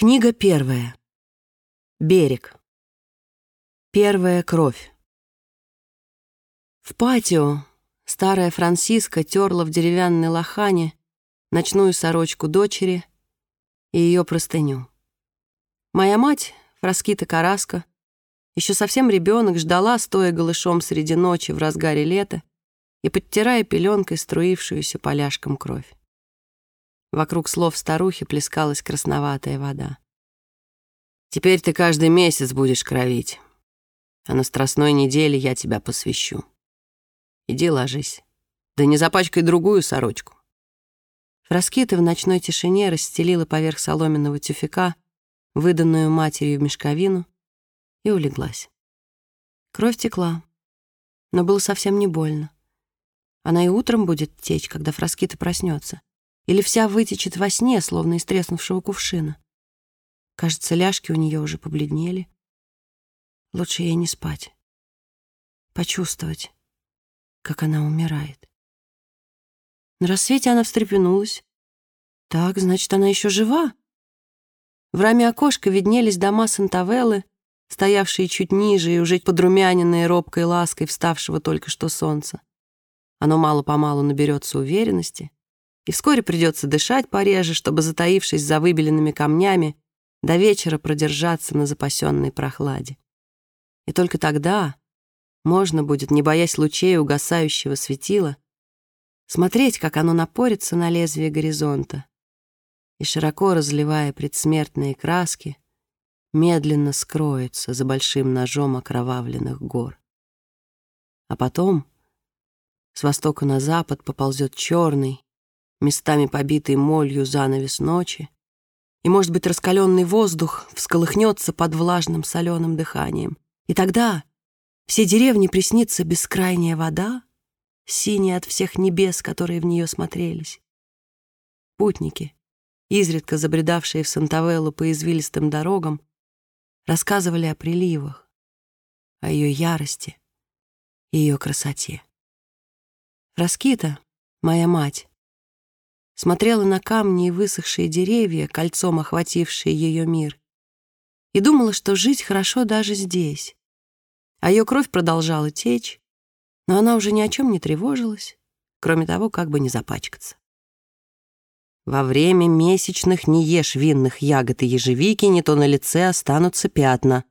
Книга первая. Берег. Первая кровь. В патио старая Франциска терла в деревянной лохане ночную сорочку дочери и ее простыню. Моя мать, Фраскита Караска, еще совсем ребенок, ждала, стоя голышом среди ночи в разгаре лета и подтирая пеленкой струившуюся поляшком кровь. Вокруг слов старухи плескалась красноватая вода. «Теперь ты каждый месяц будешь кровить, а на страстной неделе я тебя посвящу. Иди ложись, да не запачкай другую сорочку». Фраскита в ночной тишине расстелила поверх соломенного тюфяка выданную матерью мешковину и улеглась. Кровь текла, но было совсем не больно. Она и утром будет течь, когда Фраскита проснется или вся вытечет во сне, словно из треснувшего кувшина. Кажется, ляжки у нее уже побледнели. Лучше ей не спать. Почувствовать, как она умирает. На рассвете она встрепенулась. Так, значит, она еще жива. В раме окошка виднелись дома Сантавеллы, стоявшие чуть ниже и уже подрумяненные робкой лаской вставшего только что солнца. Оно мало-помалу наберется уверенности, и вскоре придется дышать пореже, чтобы, затаившись за выбеленными камнями, до вечера продержаться на запасенной прохладе. И только тогда можно будет, не боясь лучей угасающего светила, смотреть, как оно напорится на лезвие горизонта и, широко разливая предсмертные краски, медленно скроется за большим ножом окровавленных гор. А потом с востока на запад поползет черный, местами побитый молью занавес ночи, и, может быть, раскаленный воздух всколыхнется под влажным соленым дыханием. И тогда все деревни приснится бескрайняя вода, синяя от всех небес, которые в нее смотрелись. Путники, изредка забредавшие в Сантавеллу по извилистым дорогам, рассказывали о приливах, о ее ярости и ее красоте. Раскита, моя мать, смотрела на камни и высохшие деревья, кольцом охватившие ее мир, и думала, что жить хорошо даже здесь. А ее кровь продолжала течь, но она уже ни о чем не тревожилась, кроме того, как бы не запачкаться. Во время месячных не ешь винных ягод и ежевики, не то на лице останутся пятна.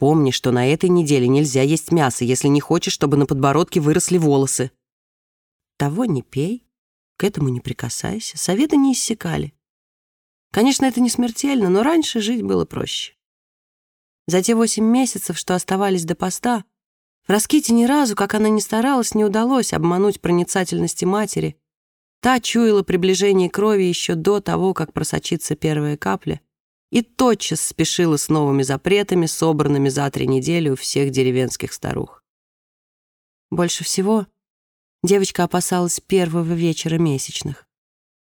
Помни, что на этой неделе нельзя есть мясо, если не хочешь, чтобы на подбородке выросли волосы. Того не пей, к этому не прикасайся, советы не иссякали. Конечно, это не смертельно, но раньше жить было проще. За те восемь месяцев, что оставались до поста, в Раските ни разу, как она ни старалась, не удалось обмануть проницательности матери. Та чуяла приближение крови еще до того, как просочится первая капля, и тотчас спешила с новыми запретами, собранными за три недели у всех деревенских старух. Больше всего Девочка опасалась первого вечера месячных.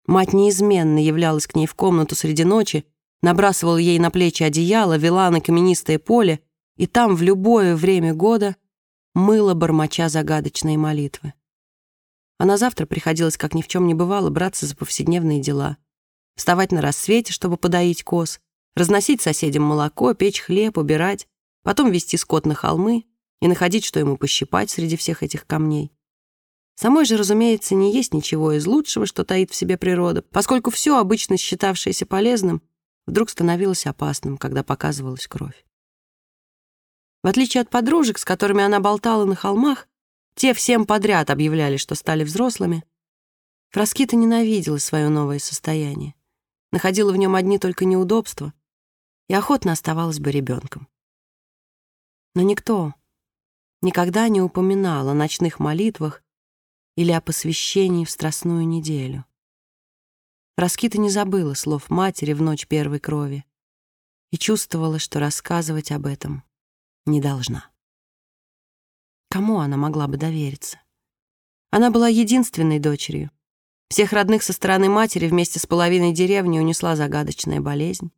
Мать неизменно являлась к ней в комнату среди ночи, набрасывала ей на плечи одеяло, вела на каменистое поле и там в любое время года мыла бормоча загадочные молитвы. А на завтра приходилось, как ни в чем не бывало, браться за повседневные дела. Вставать на рассвете, чтобы подоить коз, разносить соседям молоко, печь хлеб, убирать, потом вести скот на холмы и находить, что ему пощипать среди всех этих камней. Самой же, разумеется, не есть ничего из лучшего, что таит в себе природа, поскольку все, обычно считавшееся полезным, вдруг становилось опасным, когда показывалась кровь. В отличие от подружек, с которыми она болтала на холмах, те всем подряд объявляли, что стали взрослыми, Фраскита ненавидела свое новое состояние, находила в нем одни только неудобства и охотно оставалась бы ребенком. Но никто никогда не упоминал о ночных молитвах или о посвящении в Страстную неделю. Раскита не забыла слов матери в ночь первой крови и чувствовала, что рассказывать об этом не должна. Кому она могла бы довериться? Она была единственной дочерью. Всех родных со стороны матери вместе с половиной деревни унесла загадочная болезнь.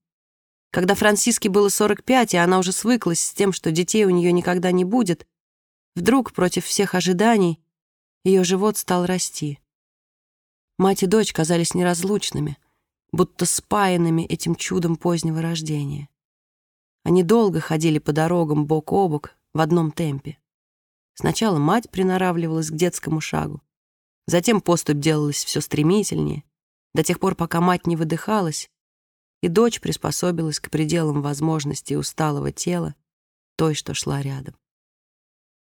Когда Франциске было 45, и она уже свыклась с тем, что детей у нее никогда не будет, вдруг, против всех ожиданий, ее живот стал расти. Мать и дочь казались неразлучными, будто спаянными этим чудом позднего рождения. Они долго ходили по дорогам бок о бок в одном темпе. Сначала мать приноравливалась к детскому шагу, затем поступь делалась все стремительнее, до тех пор, пока мать не выдыхалась, и дочь приспособилась к пределам возможностей усталого тела той, что шла рядом.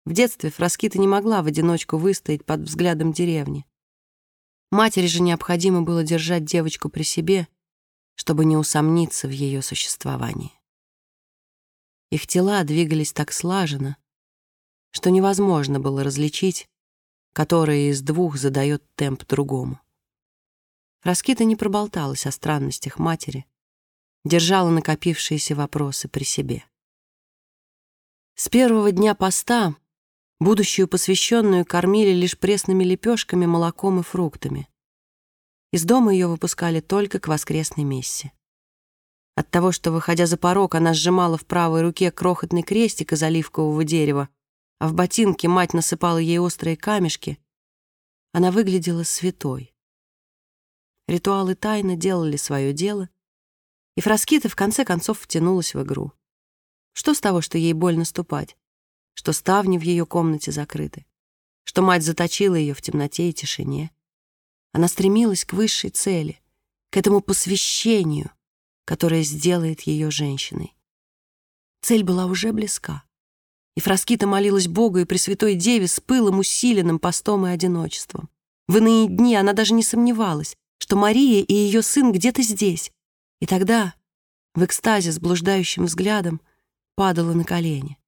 В детстве Фраскита не могла в одиночку выстоять под взглядом деревни. Матери же необходимо было держать девочку при себе, чтобы не усомниться в ее существовании. Их тела двигались так слаженно, что невозможно было различить, который из двух задает темп другому. Раскита не проболталась о странностях матери, держала накопившиеся вопросы при себе. С первого дня поста будущую посвященную кормили лишь пресными лепешками, молоком и фруктами. Из дома ее выпускали только к воскресной мессе. От того, что, выходя за порог, она сжимала в правой руке крохотный крестик из оливкового дерева, а в ботинке мать насыпала ей острые камешки, она выглядела святой. Ритуалы тайно делали свое дело, и Фраскита в конце концов втянулась в игру. Что с того, что ей больно ступать? Что ставни в ее комнате закрыты? Что мать заточила ее в темноте и тишине? Она стремилась к высшей цели, к этому посвящению, которое сделает ее женщиной. Цель была уже близка. И Фраскита молилась Богу и Пресвятой Деве с пылом, усиленным постом и одиночеством. В иные дни она даже не сомневалась, что Мария и ее сын где-то здесь. И тогда, в экстазе с блуждающим взглядом, падала на колени.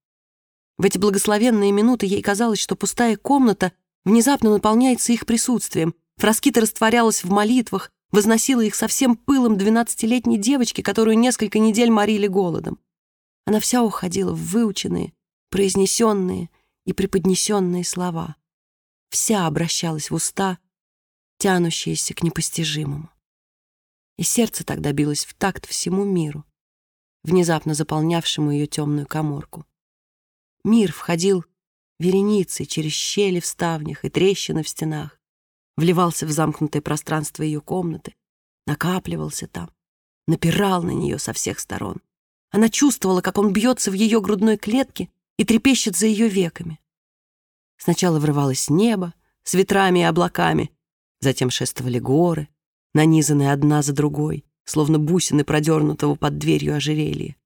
В эти благословенные минуты ей казалось, что пустая комната внезапно наполняется их присутствием. Фраскита растворялась в молитвах, возносила их со всем пылом двенадцатилетней девочки, которую несколько недель морили голодом. Она вся уходила в выученные, произнесенные и преподнесенные слова. Вся обращалась в уста, тянущиеся к непостижимому. И сердце тогда билось в такт всему миру внезапно заполнявшему ее темную коморку. Мир входил вереницей через щели в ставнях и трещины в стенах, вливался в замкнутое пространство ее комнаты, накапливался там, напирал на нее со всех сторон. Она чувствовала, как он бьется в ее грудной клетке и трепещет за ее веками. Сначала врывалось небо с ветрами и облаками, затем шествовали горы, нанизанные одна за другой, словно бусины продернутого под дверью ожерелья.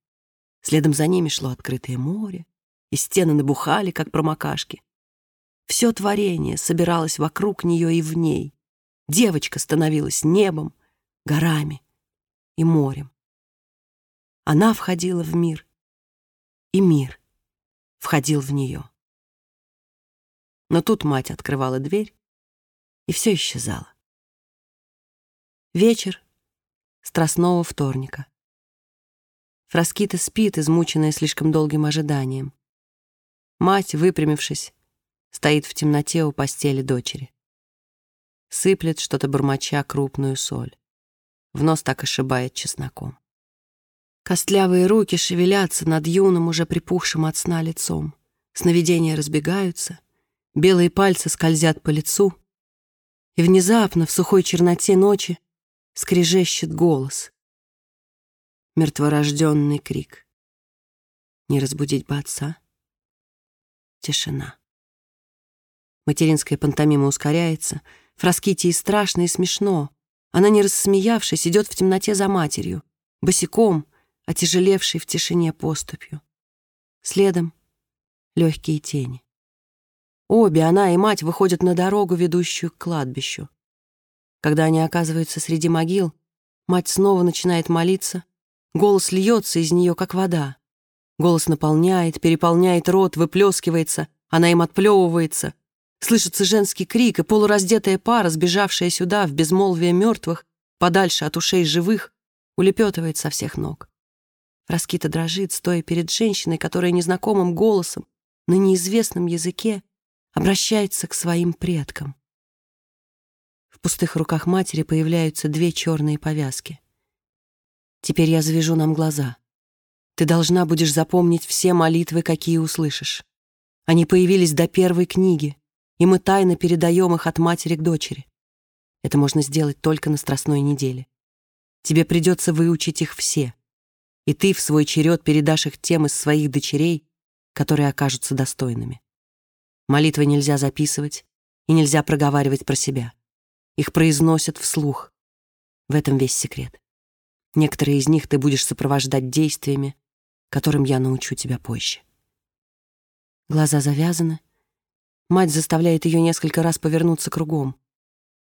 Следом за ними шло открытое море, и стены набухали, как промокашки. Все творение собиралось вокруг нее и в ней. Девочка становилась небом, горами и морем. Она входила в мир, и мир входил в нее. Но тут мать открывала дверь, и все исчезало. Вечер страстного вторника. Фраскита спит, измученная слишком долгим ожиданием. Мать, выпрямившись, стоит в темноте у постели дочери. Сыплет что-то бормоча крупную соль. В нос так ошибает чесноком. Костлявые руки шевелятся над юным, уже припухшим от сна лицом. Сновидения разбегаются, белые пальцы скользят по лицу, и внезапно в сухой черноте ночи скрежещет голос. Мертворожденный крик. Не разбудить бы отца. Тишина. Материнская пантомима ускоряется. Фраскитии страшно и смешно. Она, не рассмеявшись, идет в темноте за матерью, босиком, отяжелевшей в тишине поступью. Следом легкие тени. Обе, она и мать, выходят на дорогу, ведущую к кладбищу. Когда они оказываются среди могил, мать снова начинает молиться, голос льется из нее, как вода. Голос наполняет, переполняет рот, выплескивается, она им отплевывается. Слышится женский крик, и полураздетая пара, сбежавшая сюда в безмолвие мертвых, подальше от ушей живых, улепетывает со всех ног. Раскита дрожит, стоя перед женщиной, которая незнакомым голосом на неизвестном языке обращается к своим предкам пустых руках матери появляются две черные повязки. Теперь я завяжу нам глаза. Ты должна будешь запомнить все молитвы, какие услышишь. Они появились до первой книги, и мы тайно передаем их от матери к дочери. Это можно сделать только на Страстной неделе. Тебе придется выучить их все. И ты в свой черед передашь их тем из своих дочерей, которые окажутся достойными. Молитвы нельзя записывать и нельзя проговаривать про себя. Их произносят вслух. В этом весь секрет. Некоторые из них ты будешь сопровождать действиями, которым я научу тебя позже. Глаза завязаны. Мать заставляет ее несколько раз повернуться кругом.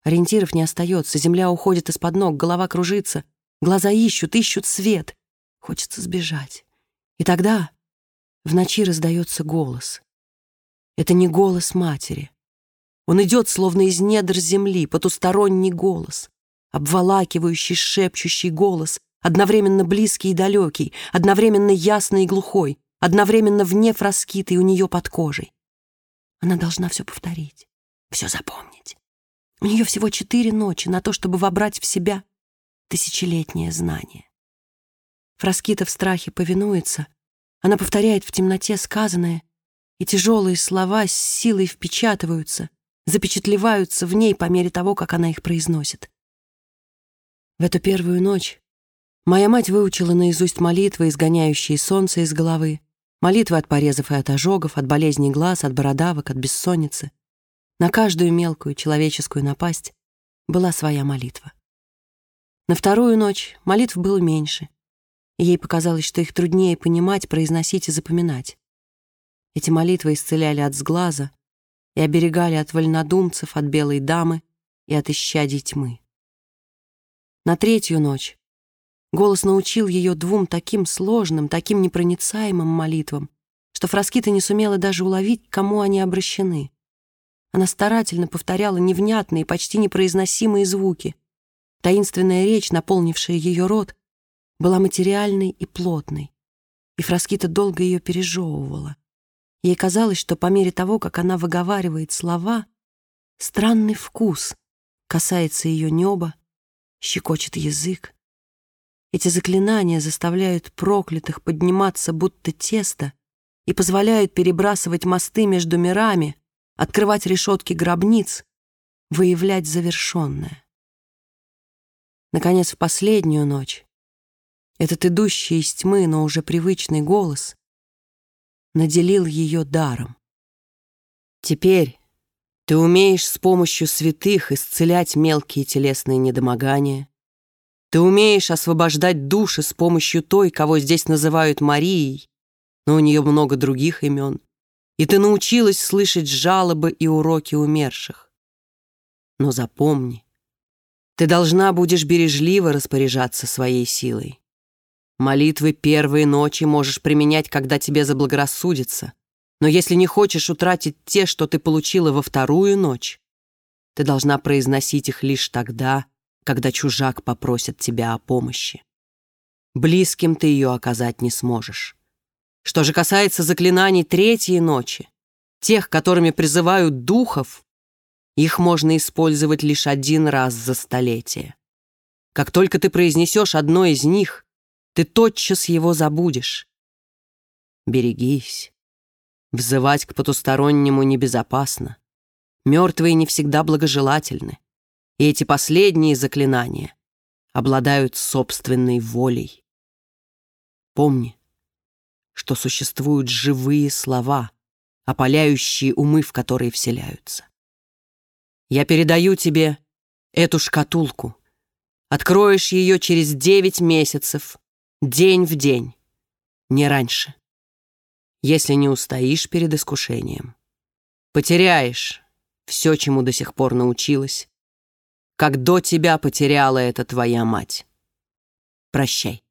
Ориентиров не остается, земля уходит из-под ног, голова кружится, глаза ищут, ищут свет. Хочется сбежать. И тогда в ночи раздается голос. Это не голос матери. Он идет, словно из недр земли, потусторонний голос, обволакивающий, шепчущий голос, одновременно близкий и далекий, одновременно ясный и глухой, одновременно вне фраскиты у нее под кожей. Она должна все повторить, все запомнить. У нее всего четыре ночи на то, чтобы вобрать в себя тысячелетнее знание. Фраскита в страхе повинуется, она повторяет в темноте сказанное, и тяжелые слова с силой впечатываются, запечатлеваются в ней по мере того, как она их произносит. В эту первую ночь моя мать выучила наизусть молитвы, изгоняющие солнце из головы, молитвы от порезов и от ожогов, от болезней глаз, от бородавок, от бессонницы. На каждую мелкую человеческую напасть была своя молитва. На вторую ночь молитв было меньше, и ей показалось, что их труднее понимать, произносить и запоминать. Эти молитвы исцеляли от сглаза и оберегали от вольнодумцев, от белой дамы и от исчадий тьмы. На третью ночь голос научил ее двум таким сложным, таким непроницаемым молитвам, что Фраскита не сумела даже уловить, кому они обращены. Она старательно повторяла невнятные, почти непроизносимые звуки. Таинственная речь, наполнившая ее рот, была материальной и плотной, и Фраскита долго ее пережевывала. Ей казалось, что по мере того, как она выговаривает слова, странный вкус касается ее неба, щекочет язык. Эти заклинания заставляют проклятых подниматься будто тесто и позволяют перебрасывать мосты между мирами, открывать решетки гробниц, выявлять завершенное. Наконец, в последнюю ночь этот идущий из тьмы, но уже привычный голос наделил ее даром. Теперь ты умеешь с помощью святых исцелять мелкие телесные недомогания. Ты умеешь освобождать души с помощью той, кого здесь называют Марией, но у нее много других имен и ты научилась слышать жалобы и уроки умерших. Но запомни, ты должна будешь бережливо распоряжаться своей силой. Молитвы первой ночи можешь применять, когда тебе заблагорассудится, но если не хочешь утратить те, что ты получила во вторую ночь, ты должна произносить их лишь тогда, когда чужак попросит тебя о помощи. Близким ты ее оказать не сможешь. Что же касается заклинаний третьей ночи, тех, которыми призывают духов, их можно использовать лишь один раз за столетие. Как только ты произнесешь одно из них, ты тотчас его забудешь. Берегись. Взывать к потустороннему небезопасно. Мертвые не всегда благожелательны. И эти последние заклинания обладают собственной волей. Помни, что существуют живые слова, опаляющие умы, в которые вселяются. Я передаю тебе эту шкатулку. Откроешь ее через девять месяцев, день в день, не раньше. Если не устоишь перед искушением, потеряешь все, чему до сих пор научилась, как до тебя потеряла это твоя мать. Прощай.